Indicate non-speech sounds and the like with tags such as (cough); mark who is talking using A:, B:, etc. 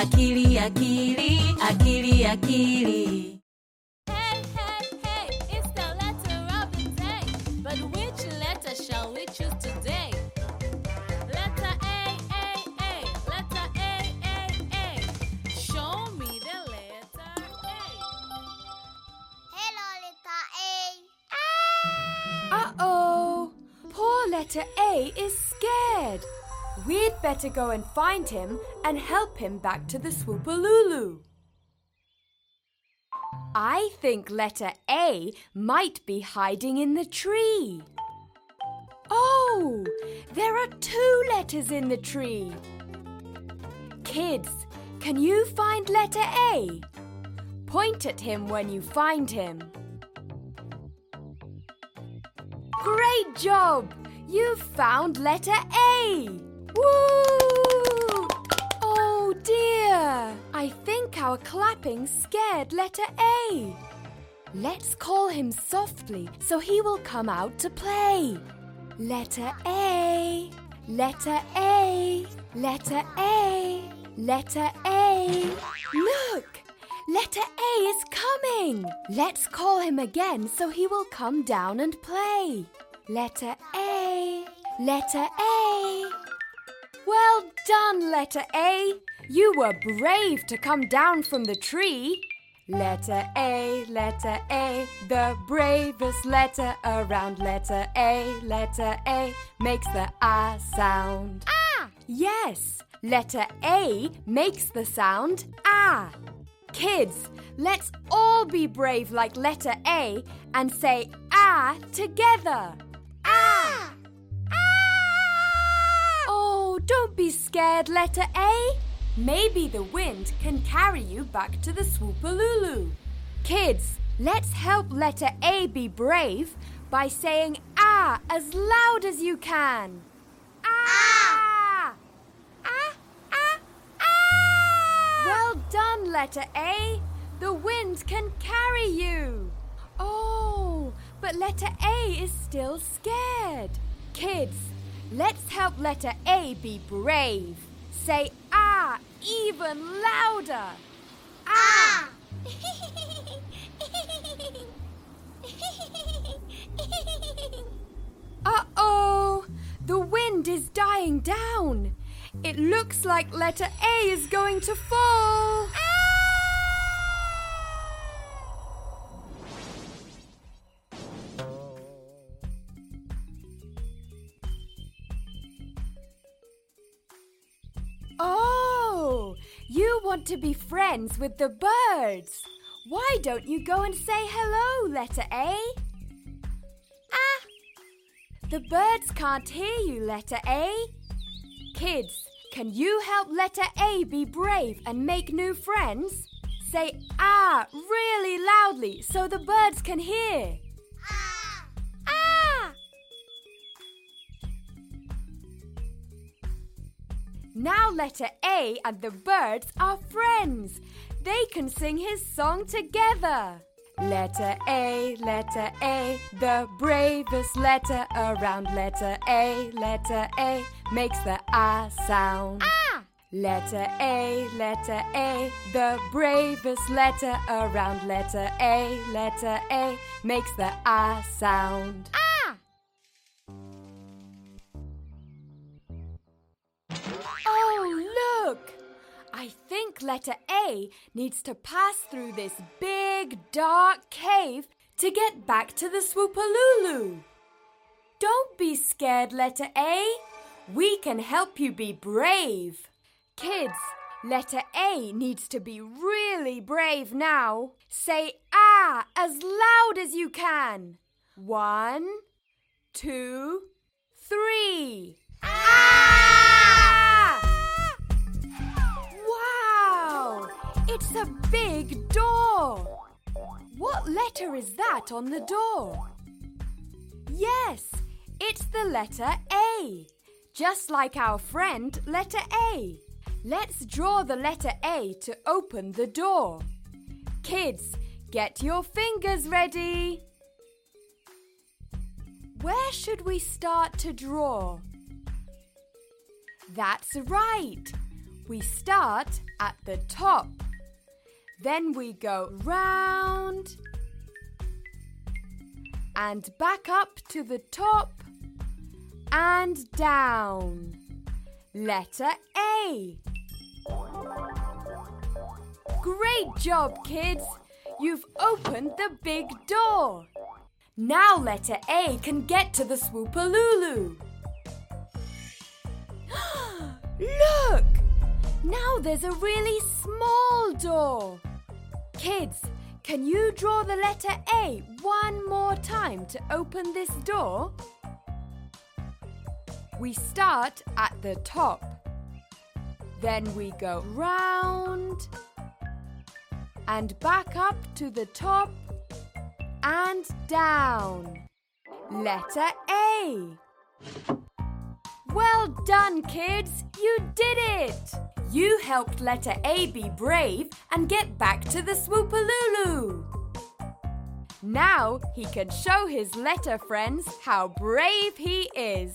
A: akili akili akili akili
B: Hey, hey, hey, it's the letter of the day. But which letter shall we choose today? Letter A, A, A, letter A, A, A. Show me the letter A.
C: Hello, letter A.
D: Uh oh! Poor letter A is scared. We'd better go and find him and help him back to the Swoopalulu. I think letter A might be hiding in the tree. Oh, there are two letters in the tree. Kids, can you find letter A? Point at him when you find him. Great job! You found letter A! Woo! Oh dear! I think our clapping scared letter A. Let's call him softly so he will come out to play. Letter A, letter A, letter A, letter A. Look! Letter A is coming! Let's call him again so he will come down and play. Letter A, letter A. Well done, letter A. You were brave to come down from the tree. Letter A, letter A, the bravest letter around. Letter A, letter A makes the ah sound. Ah! Yes, letter A makes the sound ah. Kids, let's all be brave like letter A and say ah together. Scared, letter A. Maybe the wind can carry you back to the Swoopalulu. Kids, let's help letter A be brave by saying ah as loud as you can. Ah! Ah! Ah! Ah! Well done, letter A. The wind can carry you. Oh, but letter A is still scared. Kids, let's help letter A be brave. Say ah even louder. Ah! (laughs) Uh oh! The wind is dying down. It looks like letter A is going to fall. Want to be friends with the birds. Why don't you go and say hello, letter A? Ah! The birds can't hear you, letter A. Kids, can you help letter A be brave and make new friends? Say ah really loudly so the birds can hear. Now letter A and the birds are friends. They can sing his song together. Letter A, letter A, the bravest letter around. Letter A, letter A makes the ah sound. Ah! Letter A, letter A, the bravest letter around. Letter A, letter A makes the ah sound. I think letter A needs to pass through this big, dark cave to get back to the Swoopalulu. Don't be scared, letter A. We can help you be brave. Kids, letter A needs to be really brave now. Say ah as loud as you can. One, two, three. Ah! It's a big door. What letter is that on the door? Yes, it's the letter A. Just like our friend, letter A. Let's draw the letter A to open the door. Kids, get your fingers ready. Where should we start to draw? That's right. We start at the top. Then we go round and back up to the top and down. Letter A. Great job, kids! You've opened the big door. Now letter A can get to the Swoopalulu. (gasps) Look! Now there's a really small door. Kids, can you draw the letter A one more time to open this door? We start at the top. Then we go round and back up to the top and down. Letter A. Well done, kids! You did it! You helped letter A be brave and get back to the Swoopalulu. Now he can show his letter friends how brave he is.